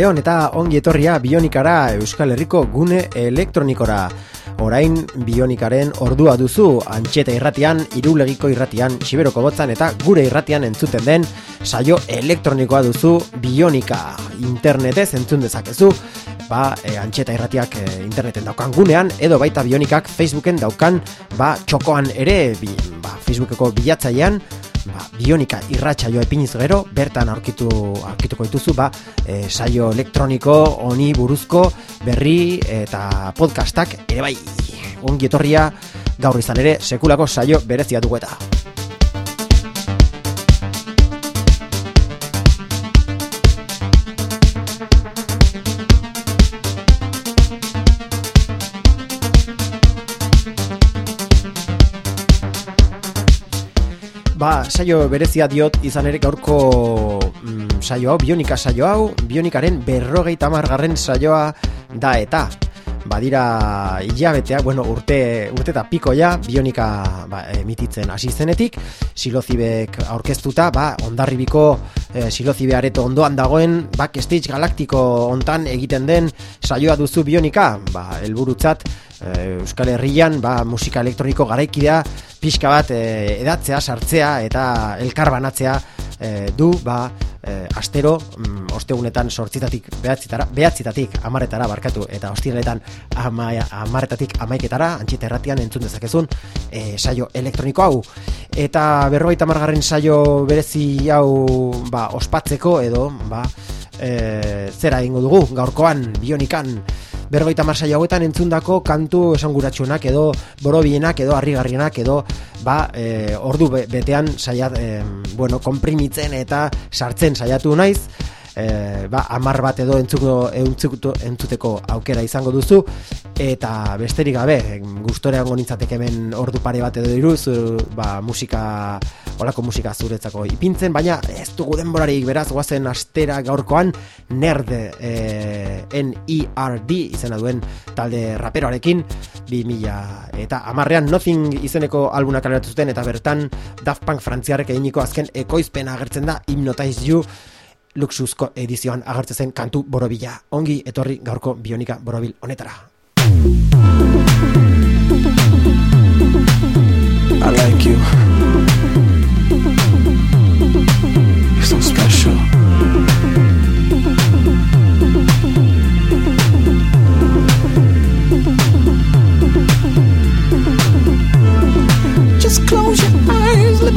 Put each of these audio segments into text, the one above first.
Arratxaldeon eta ongi etorria bionikara Euskal Herriko gune elektronikora. Orain bionikaren ordua duzu antxeta irratian, irulegiko irratian, siberoko botzan eta gure irratian entzuten den saio elektronikoa duzu bionika. Internetez entzun dezakezu, ba, e, antxeta irratiak e, interneten daukan gunean, edo baita bionikak Facebooken daukan, ba, txokoan ere, bi, ba, Facebookeko bilatzailean, ba, bionika irratsaio epiniz gero, bertan aurkitu aurkituko dituzu, ba, e, saio elektroniko honi buruzko berri eta podcastak ere bai. Ongi etorria gaur izan ere sekulako saio berezia dugu eta. Ba, saio berezia diot izan ere gaurko mm, saio hau, bionika saio hau, bionikaren berrogeita margarren saioa da eta. Badira hilabetea, bueno, urte, urte eta piko ja, bionika ba, emititzen hasi zenetik, silozibek aurkeztuta, ba, ondarribiko e, silozibe areto ondoan dagoen, backstage galaktiko ontan egiten den saioa duzu bionika, ba, elburutzat, Eh, Euskal Herrian ba, musika elektroniko garaikidea pixka bat e, edatzea, sartzea eta elkarbanatzea e, du ba, e, astero mm, ostegunetan sortzitatik behatzitara, behatzitatik amaretara barkatu eta ostirenetan ama, amaretatik amaiketara antxita erratian entzun dezakezun e, saio elektroniko hau. Eta berroita margarren saio berezi hau ba, ospatzeko edo ba, e, zera egingo dugu gaurkoan bionikan berrogeita marsai hauetan entzundako kantu esanguratsuenak edo borobienak edo harrigarrienak edo ba, e, ordu betean saiat, e, bueno, komprimitzen eta sartzen saiatu naiz. E, ba, amar bat edo entzuko, entzuteko aukera izango duzu. Eta besterik gabe gustorean gonitzateke hemen ordu pare bat edo iruz ba, musika olako musika zuretzako ipintzen baina ez dugu denborarik beraz guazen astera gaurkoan nerd e, N-E-R-D izena duen talde raperoarekin 2000 eta amarrean nothing izeneko albuna kaleratu zuten eta bertan Daft Punk frantziarrek eginiko azken ekoizpen agertzen da Hypnotize You luxuzko edizioan agertzen zen kantu borobila. Ongi etorri gaurko bionika borobil honetara. I like you.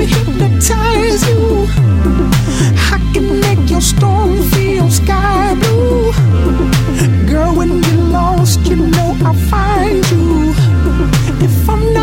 Me hypnotize you. I can make your storm feel sky blue. Girl, when you're lost, you know I'll find you. If I'm not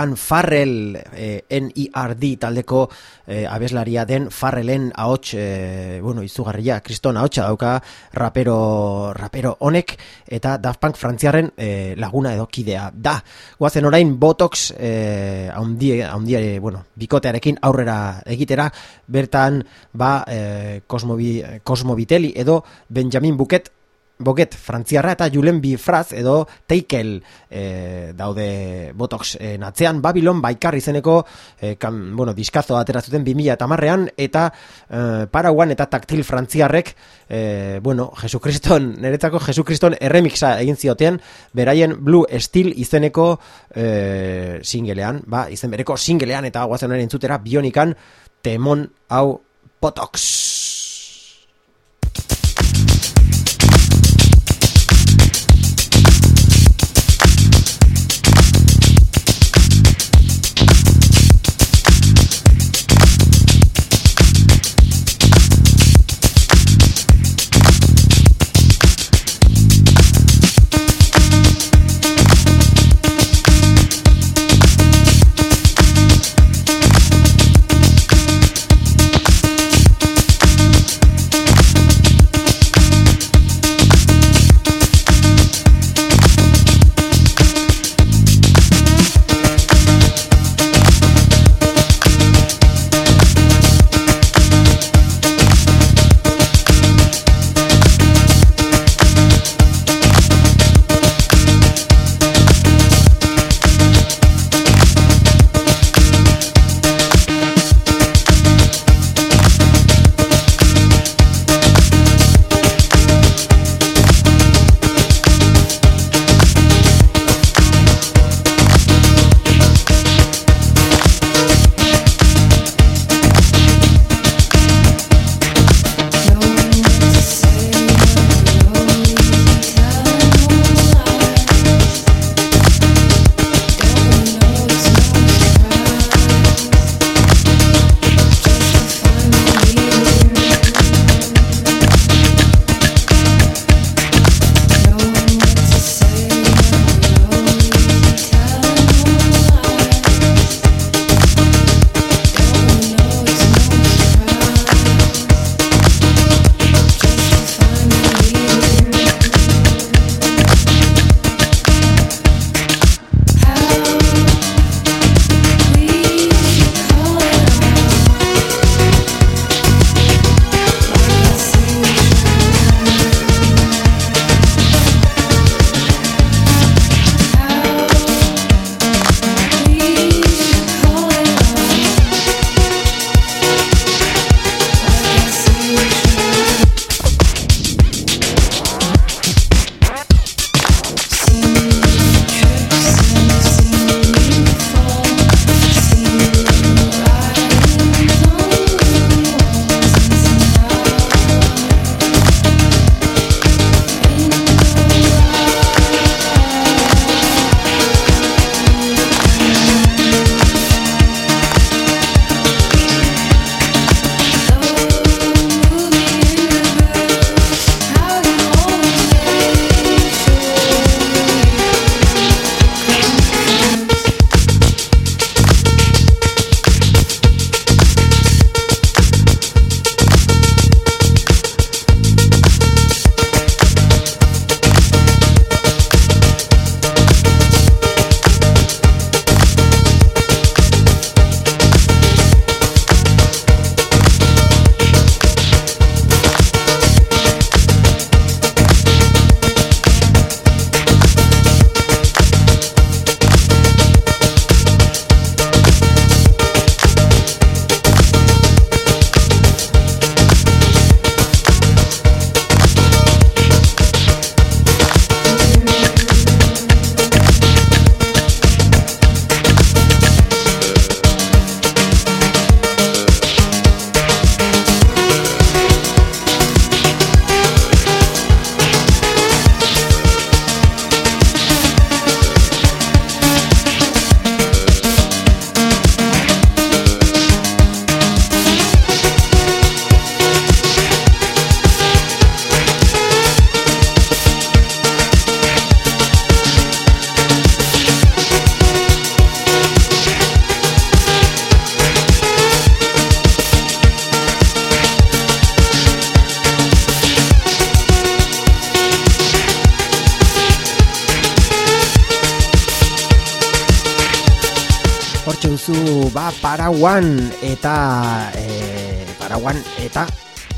zenukan Farrell e, eh, NIRD taldeko e, abeslaria den Farrellen ahots e, bueno, izugarria, kriston ahotsa dauka rapero, rapero honek eta Daft Punk frantziarren e, laguna edo kidea da. Guazen orain Botox e, haundie, haundie, bueno, bikotearekin aurrera egitera, bertan ba e, Cosmobiteli edo Benjamin Buket Boget frantziarra eta Julen Bifraz edo Teikel e, daude Botox e, natzean Babylon baikar izeneko e, bueno, diskazo ateratzuten 2000 eta marrean eta e, Paraguan eta Taktil frantziarrek e, bueno, Jesukriston, niretzako Jesukriston erremixa egin zioten beraien Blue Steel izeneko e, singelean, ba, izen bereko singelean eta guazen entzutera bionikan temon hau Botox ba Paraguan eta e, Paraguan eta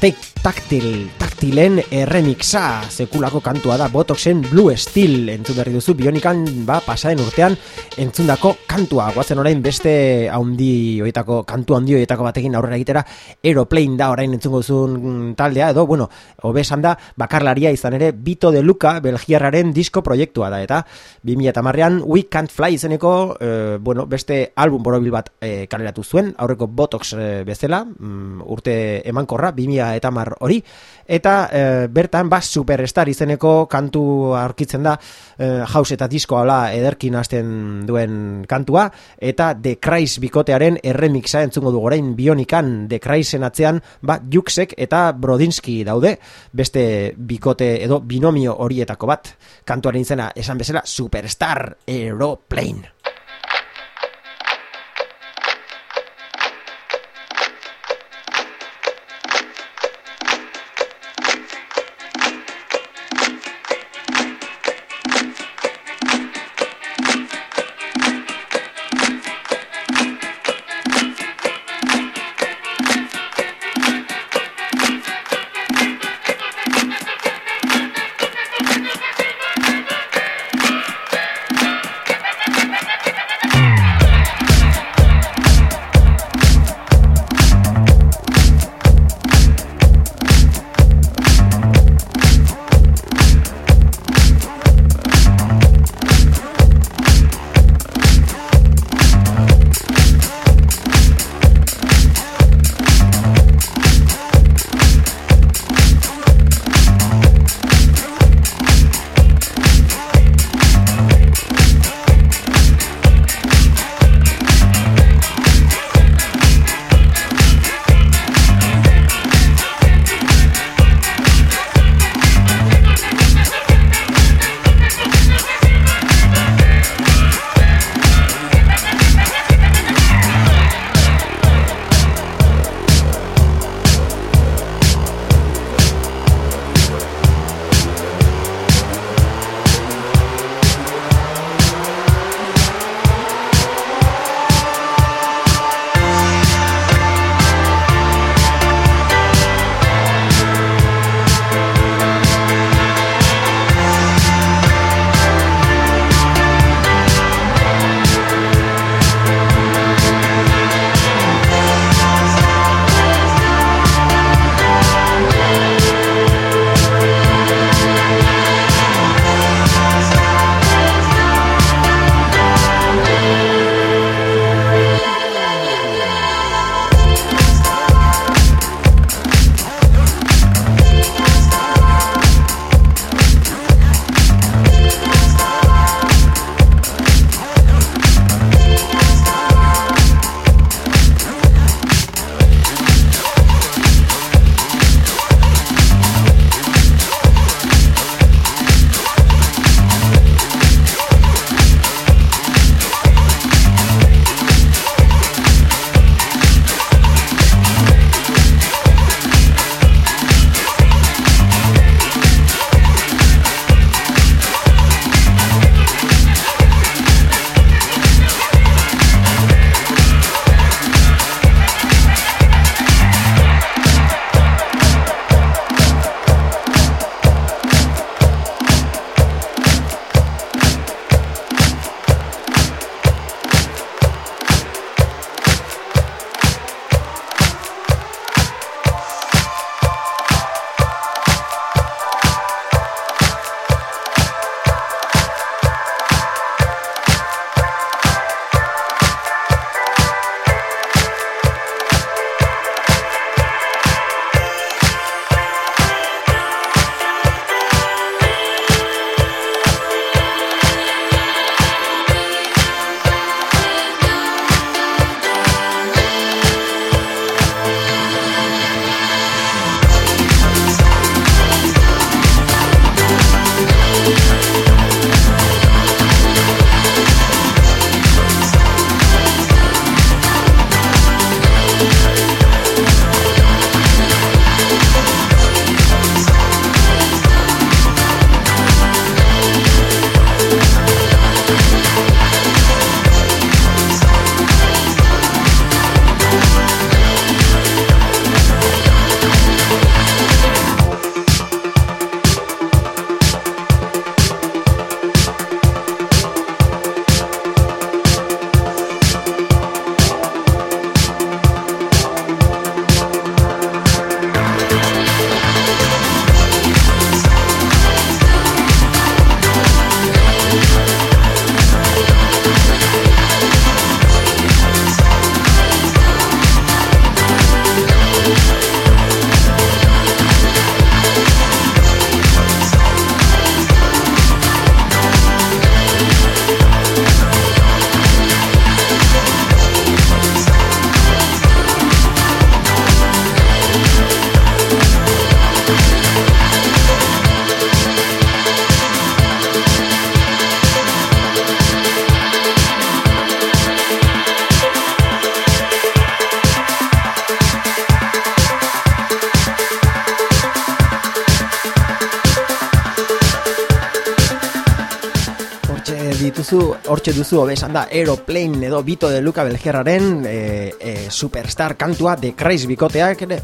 tek, taktil, taktilen erremixa sekulako kantua da Botoxen Blue Steel. Entzun berri duzu bionikan ba pasaden urtean entzundako kantua. Guazen orain beste haundi hoitako kantu handi hoitako batekin aurrera egitera Aeroplane da orain entzungo duzun taldea edo bueno hobesan da bakarlaria izan ere Bito de Luca Belgiarraren disko proiektua da. Eta 2010ean We Can't Fly izeneko e, bueno beste album borobil bat e, kaleratu zuen aurreko Botox e, bezala mm, urte emankorra 2000 eta mar hori. Eta e, bertan ba superstar izeneko kantu aurkitzen da e, house eta disco hala ederkin hasten duen kantua eta The Crash bikotearen erremixa entzungo du gorain bionikan. The Crashen atzean ba Juxek eta Brodinski daude beste bikote edo binomio horietako bat. Kantuaren izena esan bezala Superstar Aeroplane obesan da Aeroplane edo Bito de Luca Belgerraren e, e, superstar kantua de Crazy Bikoteak ere,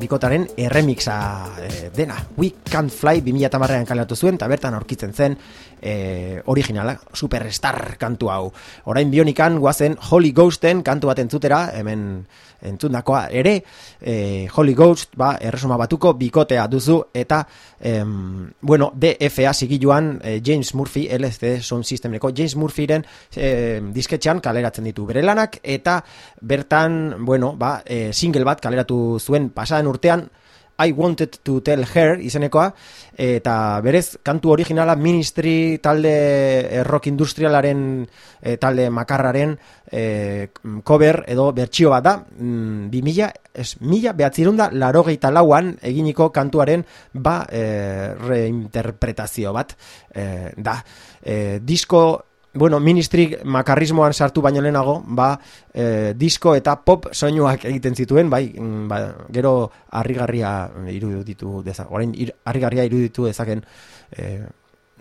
bikotaren erremixa e, dena. We Can't Fly 2008an kaleratu zuen, eta bertan aurkitzen zen e, originala, superstar kantu hau. Orain bionikan guazen Holy Ghosten kantu bat entzutera, hemen entzundakoa ere, e, Holy Ghost, ba, erresuma batuko bikotea duzu, eta, em, bueno, DFA sigiluan e, James Murphy, LCD Sound Systemeko James Murphyren e, disketxean kaleratzen ditu bere lanak, eta bertan, bueno, ba, e, single bat kaleratu zuen pasaden urtean, I Wanted to Tell Her izenekoa eta berez kantu originala Ministry talde eh, rock industrialaren eh, talde makarraren eh, cover edo bertsio bat da. Mm, 2000 ez, mila behatzirunda larogeita lauan eginiko kantuaren ba eh, reinterpretazio bat eh, da. Eh, disko Bueno, ministri makarrismoan sartu baino lehenago, ba, eh, disko eta pop soinuak egiten zituen, bai, mm, ba, gero harrigarria iruditu dezak, orain harrigarria iruditu dezaken, eh,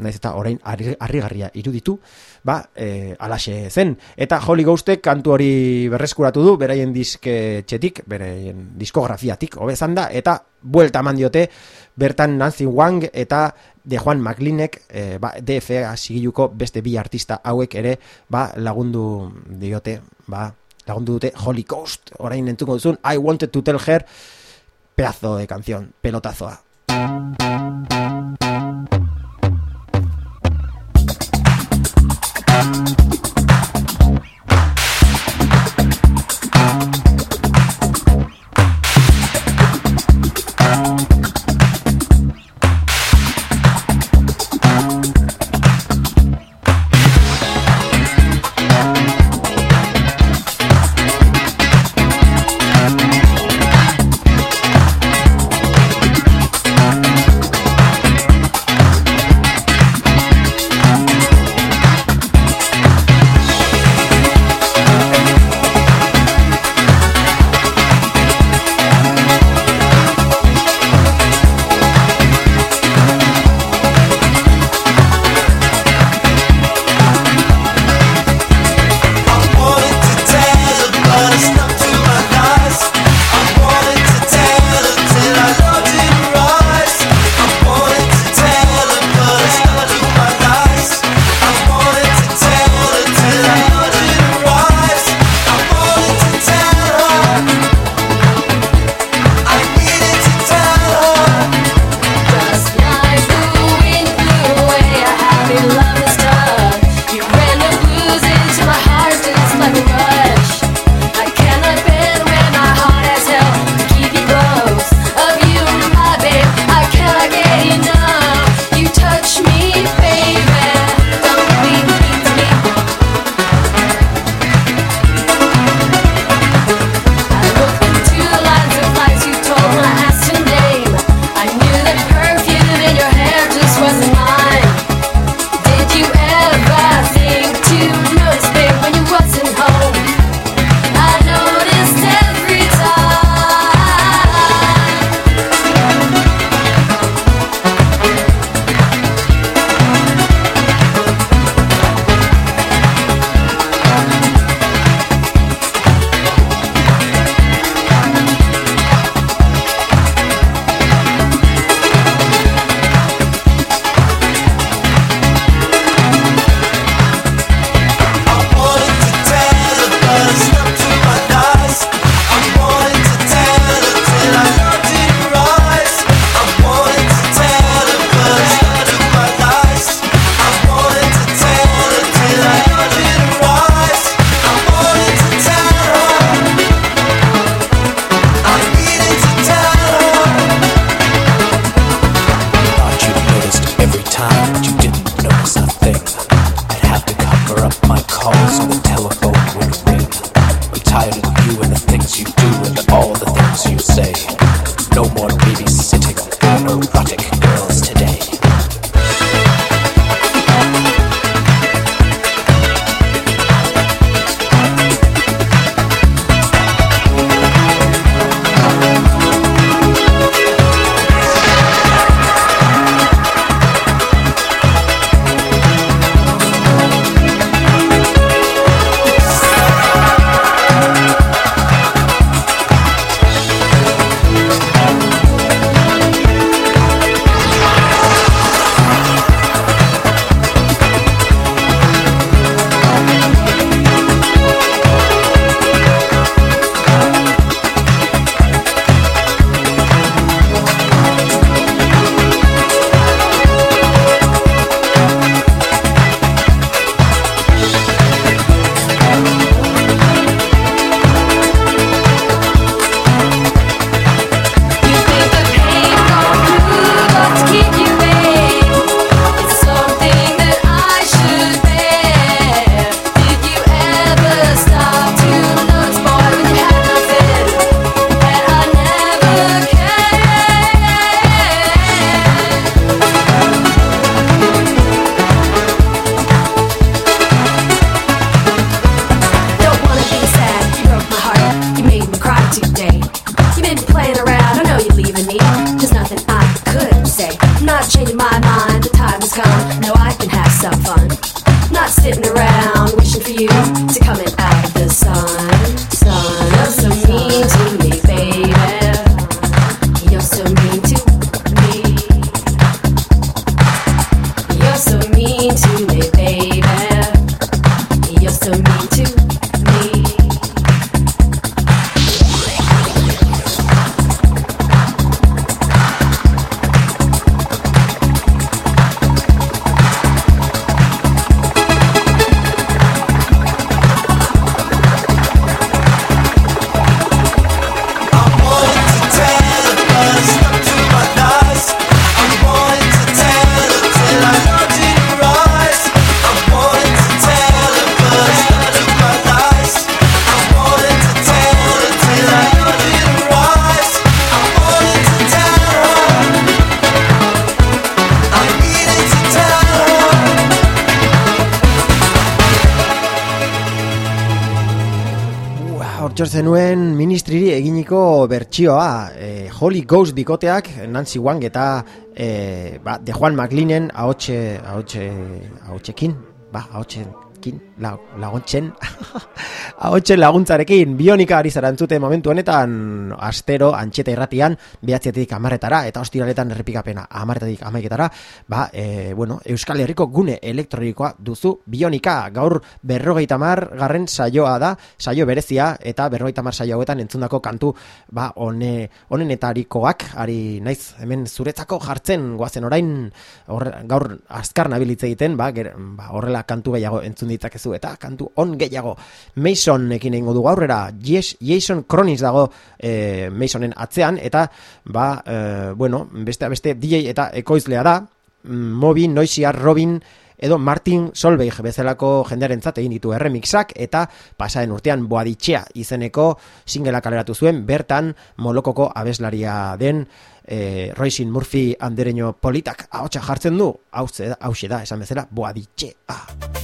naiz eta orain harri- harrigarria iruditu, ba, eh, alaxe zen. Eta Holy Ghostek kantu hori berreskuratu du, beraien disketxetik, beraien diskografiatik, hobezan da, eta buelta eman diote, bertan Nancy Wang eta de Juan McLeanek eh, ba, DFA sigiluko beste bi artista hauek ere ba, lagundu diote ba, lagundu dute Holy Ghost orain entzuko duzun I Wanted to Tell Her pedazo de canción, pelotazoa eginiko bertsioa, e, Holy Ghost bikoteak, Nancy Wang eta e, ba, de Juan McLeanen ahotxe, ahotxe, ahotxekin, ba, ahotxekin, la, laguntzen, ahotxen laguntzarekin, bionika ari zara momentu honetan, astero, antxeta irratian, behatzetik amarretara, eta ostiraletan errepikapena amarretatik amaiketara, ba, e, bueno, Euskal Herriko gune elektronikoa duzu bionika, gaur berrogeita mar garren saioa da, saio berezia, eta berrogeita mar saio hauetan entzundako kantu, ba, one, onenetarikoak, ari naiz, hemen zuretzako jartzen, goazen orain, horre, gaur azkar nabilitze egiten, ba, ger, ba, horrela kantu gehiago entzun ditzakezu, eta kantu on gehiago, Mason ekin egingo dugu aurrera, Jason Cronis dago e, Masonen atzean, eta, ba, e, bueno, beste, beste DJ eta ekoizlea da, mm, Moby, Noisia, Robin, edo Martin Solveig bezalako jendearentzat egin ditu erremixak eta pasaren urtean boaditxea izeneko singela kaleratu zuen bertan molokoko abeslaria den e, Roisin Murphy andereño politak ahotsa jartzen du. Hau da esan bezala boaditxea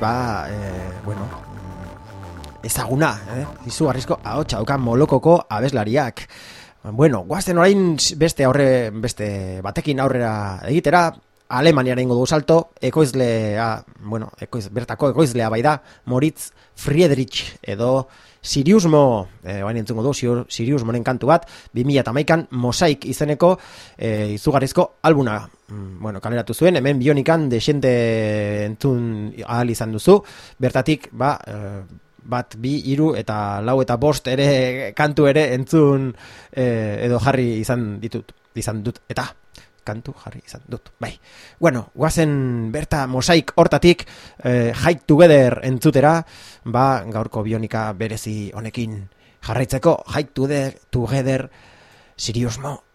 ba, e, bueno, ezaguna, eh? izugarrizko ahots haukan molokoko abeslariak. Bueno, guazten orain beste aurre, beste batekin aurrera egitera, Alemaniara ingo dugu salto, ekoizlea, bueno, ekoiz, bertako ekoizlea bai da, Moritz Friedrich edo Siriusmo, e, bain entzungo du, Sir- Siriusmoren kantu bat, 2008an Mosaik izeneko e, izugarrizko albuna, mm, bueno, kaleratu zuen, hemen bionikan desente entzun ahal izan duzu, bertatik, ba, e, bat, bi, hiru eta lau eta bost ere kantu ere entzun eh, edo jarri izan ditut, izan dut, eta kantu jarri izan dut, bai. Bueno, guazen berta mosaik hortatik eh, Hike Together entzutera, ba, gaurko bionika berezi honekin jarraitzeko Hike Together, Sirius Mo.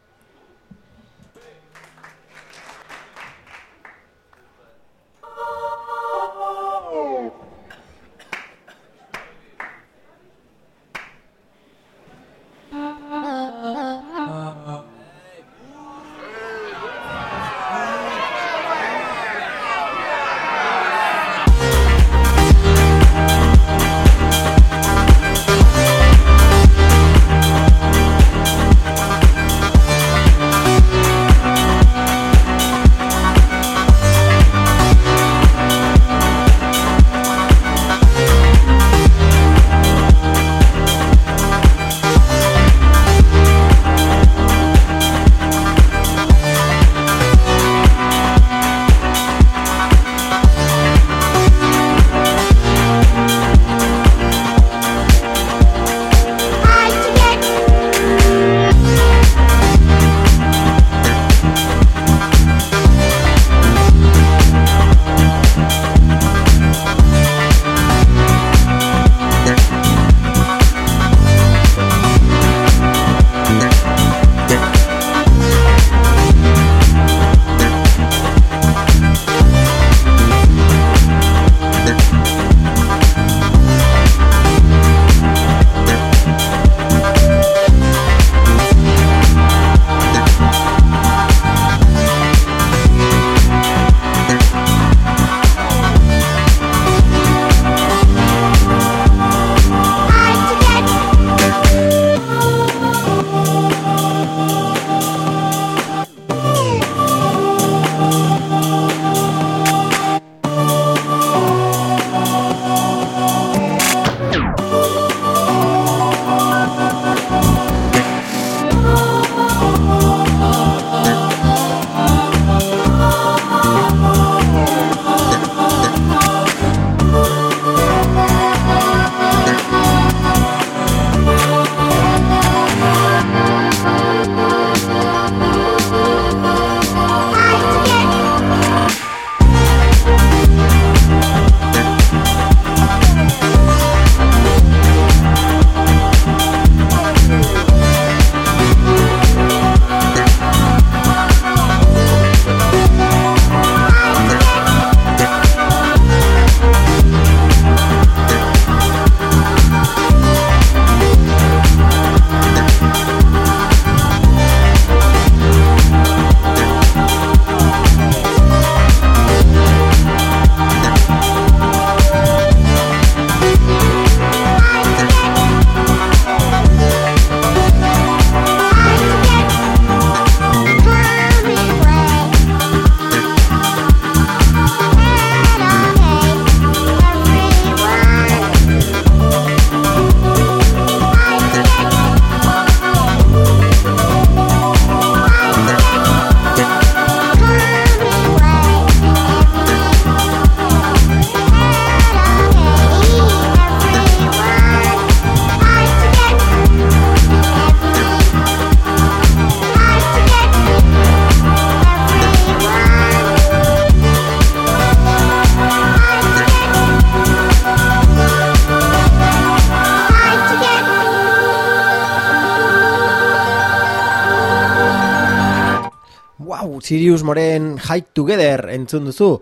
Sirius Moren Hike Together entzun duzu.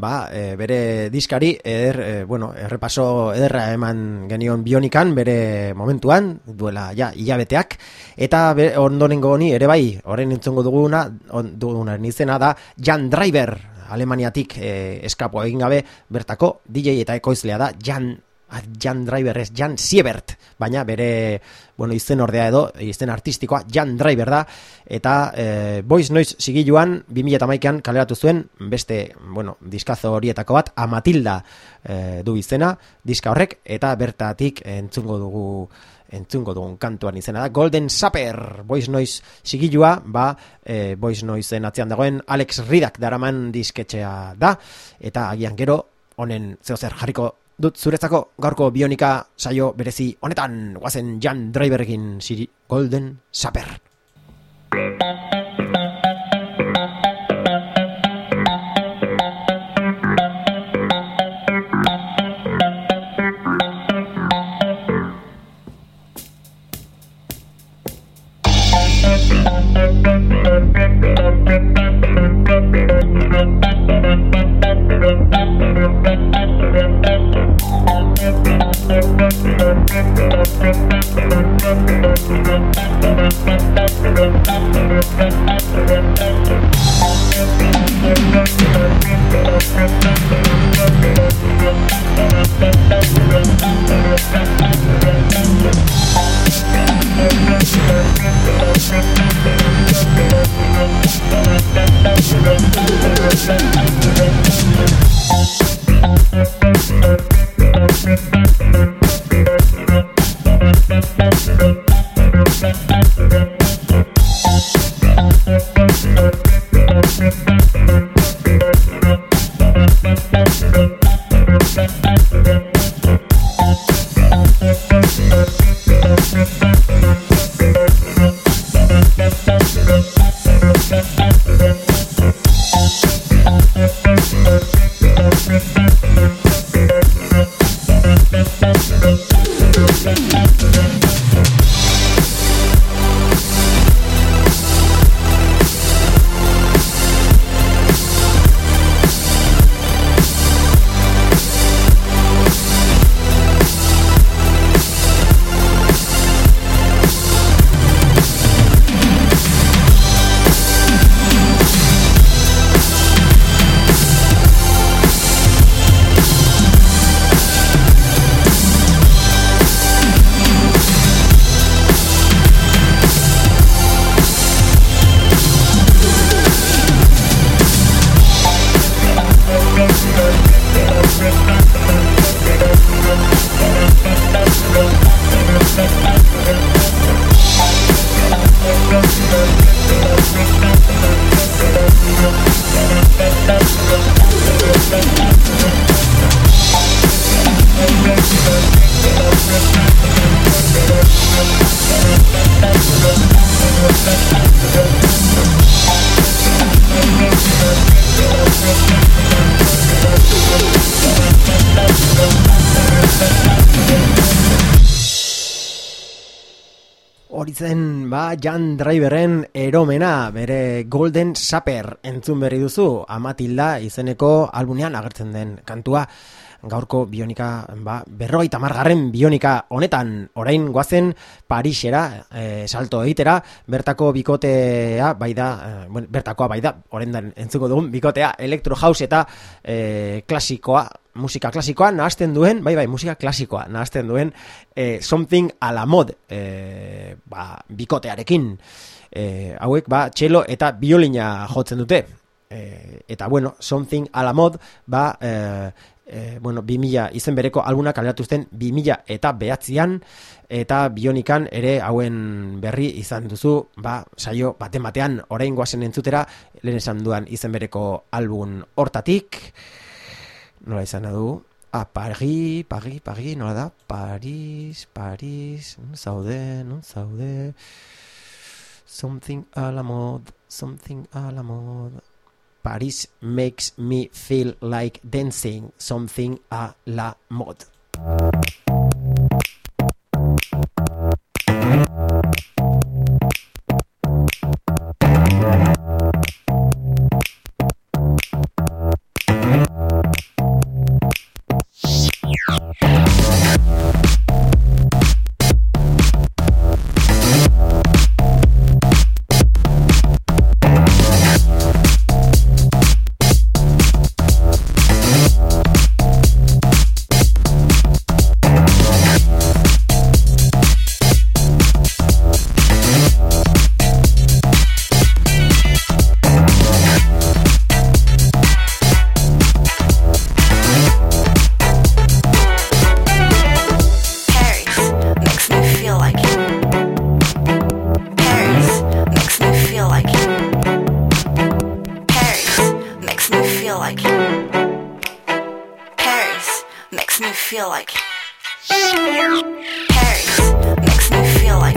Ba, e, bere diskari eder, e, bueno, errepaso ederra eman genion bionikan bere momentuan, duela ja hilabeteak eta be, ondonengo honi ere bai, orain entzungo duguna, on, dugunaren izena da Jan Driver, Alemaniatik e, eskapo egin gabe bertako DJ eta ekoizlea da Jan Jan Driver ez, Jan Siebert, baina bere, bueno, izen ordea edo, izen artistikoa, Jan Driver da, eta e, Boys Noise sigiluan, 2008an kaleratu zuen, beste, bueno, diskazo horietako bat, Amatilda e, du izena, diska horrek, eta bertatik entzungo dugu entzungo dugun kantuan izena da. Golden Supper, Boys Noise sigilua, ba, e, Boys Noiseen atzean dagoen Alex Ridak daraman disketxea da, eta agian gero honen zeo zer jarriko dut zuretzako gaurko bionika saio berezi honetan guazen Jan Driverrekin siri Golden Saper. Thank Hori Golden Saper entzun berri duzu, Amatilda izeneko albunean agertzen den kantua. Gaurko bionika, ba, berrogeita margarren bionika honetan, orain goazen Parisera, e, salto egitera, bertako bikotea, bai da, e, bueno, bertakoa bai da, orendan entzuko dugun, bikotea, Electro House eta e, klasikoa, musika klasikoa nahazten duen, bai bai, musika klasikoa nahazten duen eh, something a la mod eh, ba, bikotearekin. Eh, hauek ba, txelo eta biolina jotzen dute. Eh, eta bueno, something a la mod ba, eh, eh, bueno, 2000 izen bereko albuna kaleratu zen 2000 eta behatzian eta bionikan ere hauen berri izan duzu, ba, saio baten batean orain goazen entzutera, lehen esan duan izen bereko album hortatik, nola izan du? Ah, Paris, Paris, Paris, nola da? Paris, Paris, non zaude, non zaude. Something a la mode, something a la mode. Paris makes me feel like dancing, something a la mode. Paris makes me feel like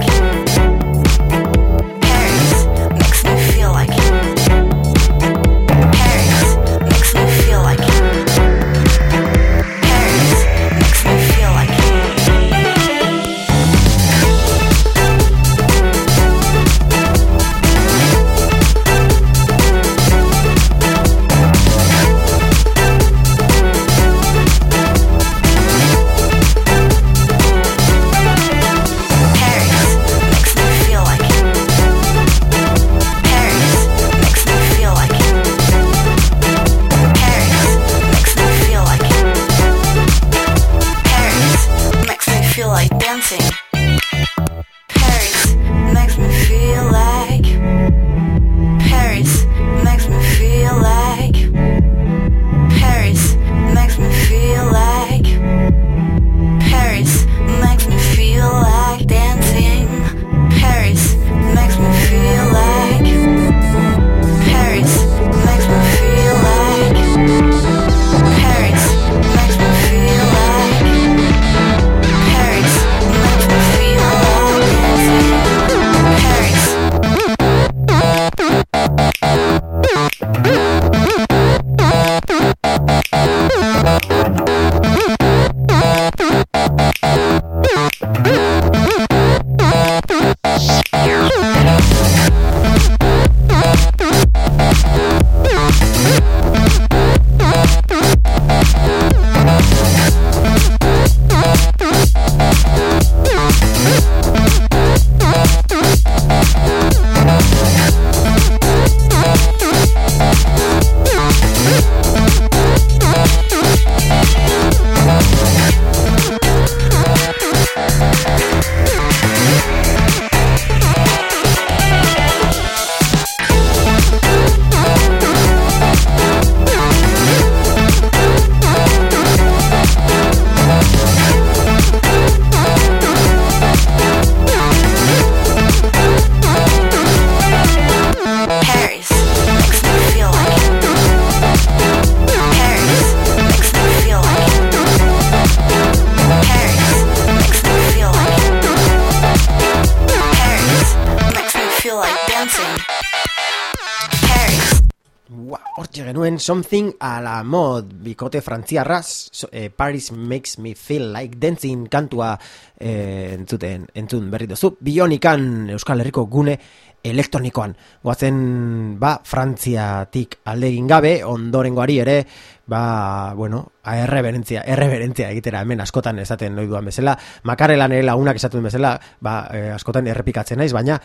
Something a la mod bikote frantziarra so, eh, Paris makes me feel like dancing kantua eh, entzuten entzun berri duzu. Bionikan Euskal Herriko gune elektronikoan. Goazen ba Frantziatik alde egin gabe ondorengoari ere ba bueno erreberentzia erreberentzia egitera hemen askotan esaten noi duan bezala. Makarrelan ere lagunak esaten bezala ba eh, askotan errepikatzen naiz baina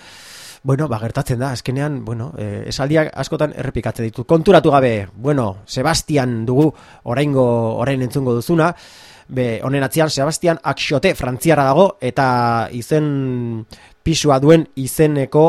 Bueno, ba, gertatzen da, azkenean, bueno, eh, esaldiak askotan errepikatzen ditu. Konturatu gabe, bueno, Sebastian dugu oraingo orain entzungo duzuna, be, honen atzian Sebastian Akxote frantziarra dago, eta izen pisua duen izeneko,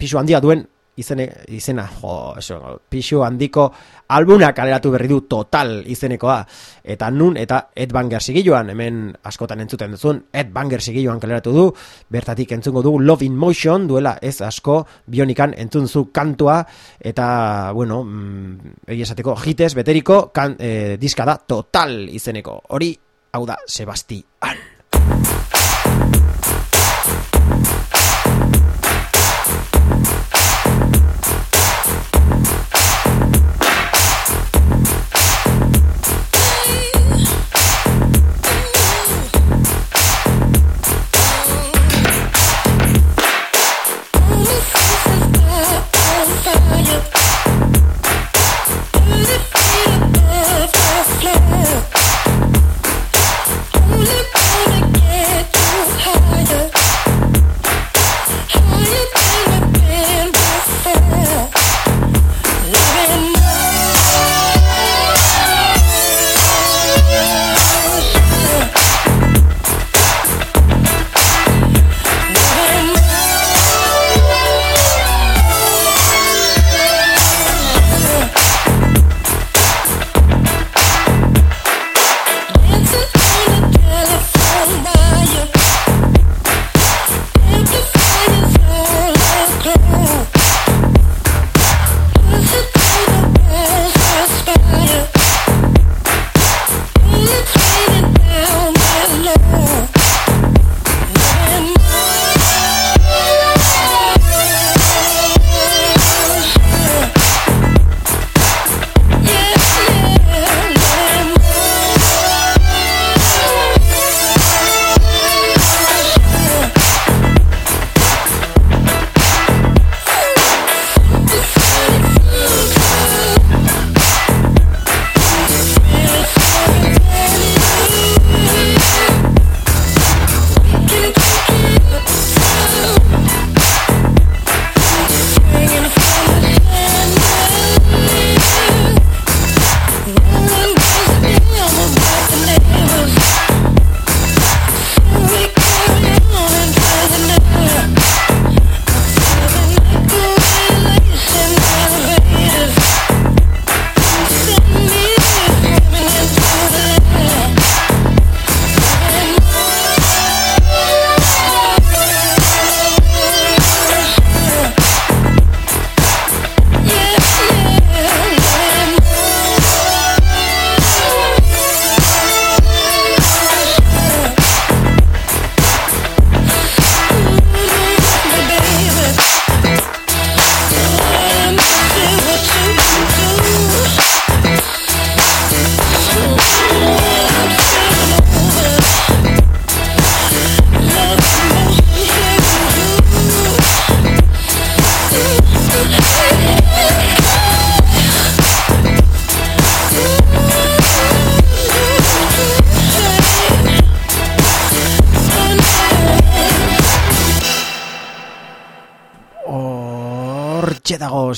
pisu handia duen izene, izena, jo, eso, pisu handiko albuna kaleratu berri du total izenekoa, eta nun, eta Ed Banger sigiluan, hemen askotan entzuten duzun, Ed Banger sigiluan kaleratu du, bertatik entzungo du Love in Motion, duela ez asko, bionikan entzun zu kantua, eta, bueno, mm, esateko hitez, beteriko, kan, eh, diska da total izeneko, hori, hau da, Sebastian.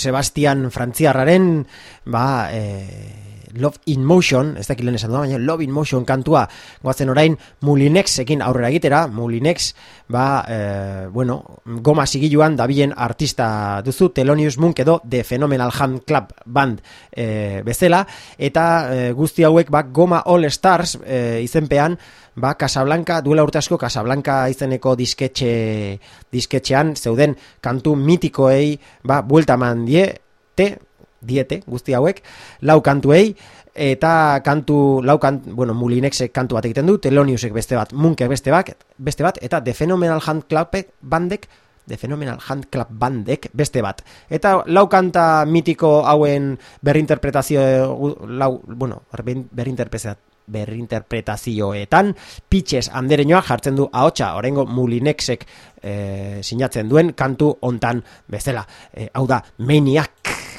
Sebastian Frantziarraren, ba, e, Love in Motion, ez dakit lehen esan duda, baina Love in Motion kantua, goazen orain Mulinexekin aurrera egitera, Mulinex, ba, e, bueno, goma sigiluan dabilen artista duzu, Telonius Munk edo The Phenomenal Hand Club Band e, bezala, eta e, guzti hauek, ba, goma All Stars e, izenpean, ba, Casablanca, duela urte asko Casablanca izeneko disketxe, disketxean, zeuden kantu mitikoei, ba, buelta man die, te, diete guzti hauek, lau kantuei, eta kantu, lau kant, bueno, Mulinexek kantu bat egiten du, Teloniusek beste bat, Munkek beste bat, beste bat, eta The Phenomenal Hand Clubek bandek, The Phenomenal Hand Club bandek beste bat. Eta lau kanta mitiko hauen berrinterpretazio, lau, bueno, berrinterpretazio, berrinterpretazioetan pitches andereñoa jartzen du ahotsa orengo Mulinexek e, sinatzen duen kantu hontan bezala. E, hau da, Maniac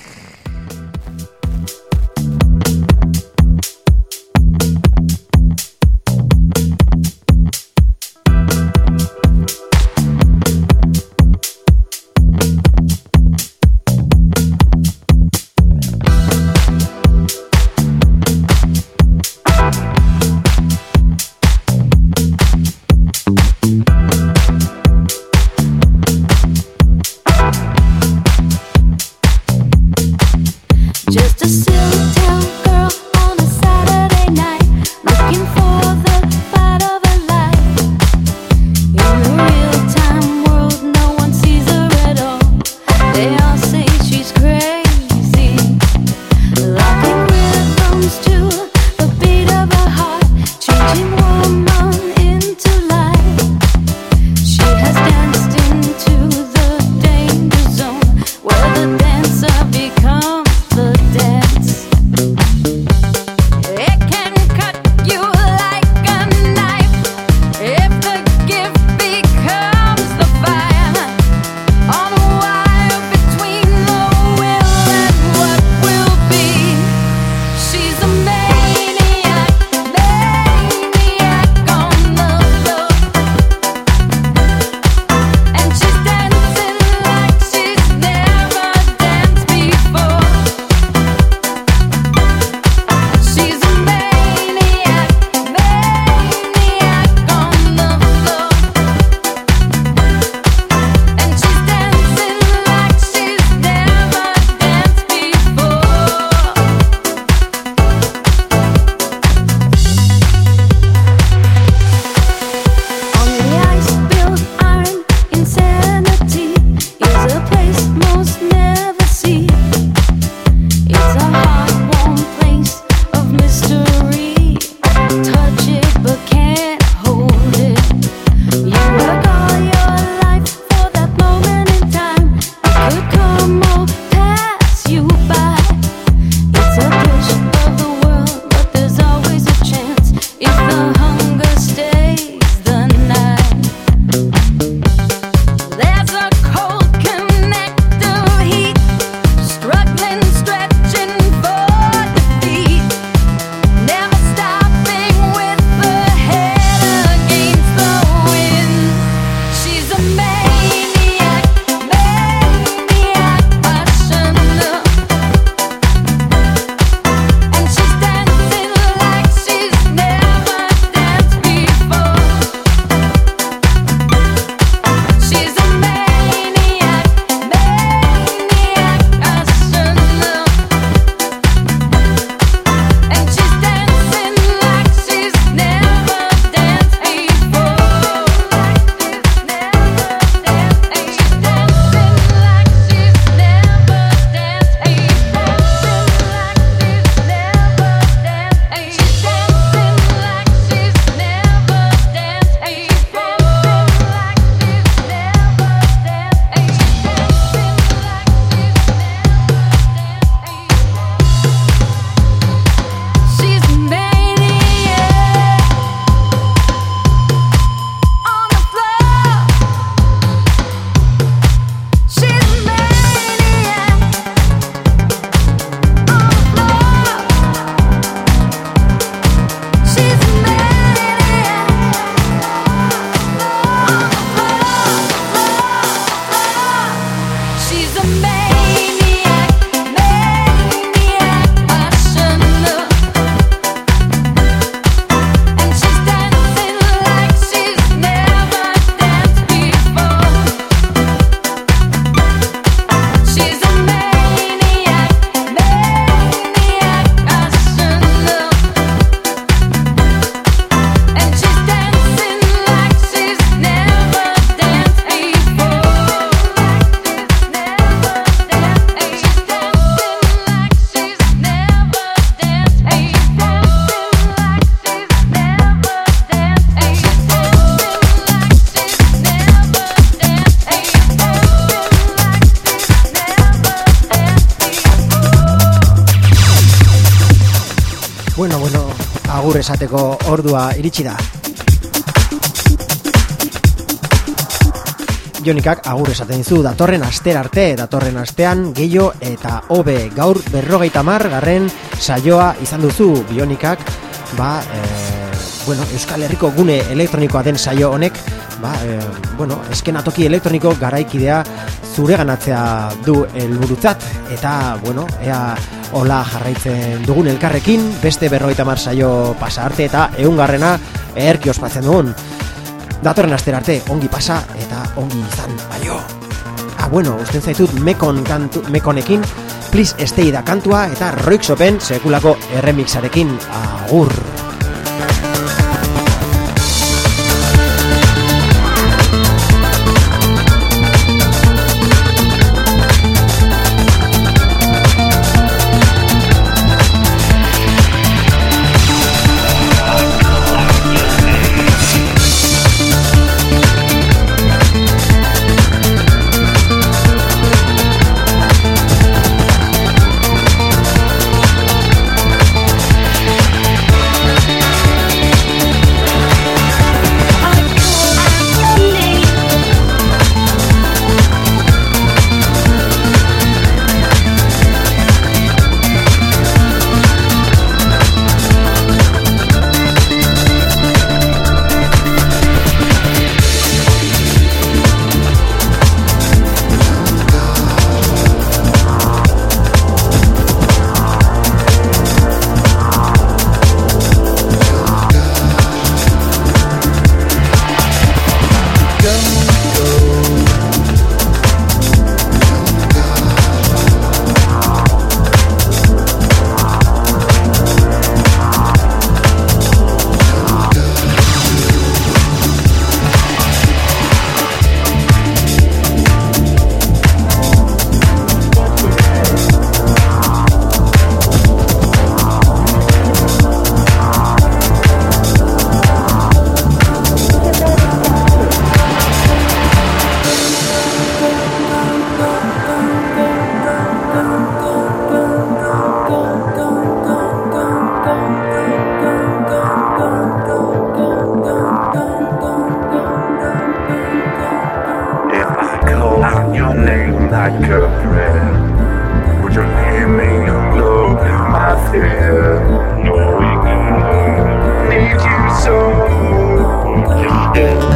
esateko ordua iritsi da. Jonikak agur esaten dizu datorren aster arte, datorren astean gehiago eta hobe gaur berrogeita mar garren saioa izan duzu Bionikak, ba, e, bueno, Euskal Herriko gune elektronikoa den saio honek, ba, e, bueno, eskenatoki elektroniko garaikidea zure ganatzea du helburutzat eta, bueno, ea hola jarraitzen dugun elkarrekin, beste berrogeita mar saio pasa arte eta eungarrena erki ospatzen dugun. Datorren aster arte, ongi pasa eta ongi izan, baio. Ah, bueno, usten zaitut mekon kantu, mekonekin, please stay da kantua eta roixopen sekulako erremixarekin agur. Yeah, no, we can uh, need you so. Yeah.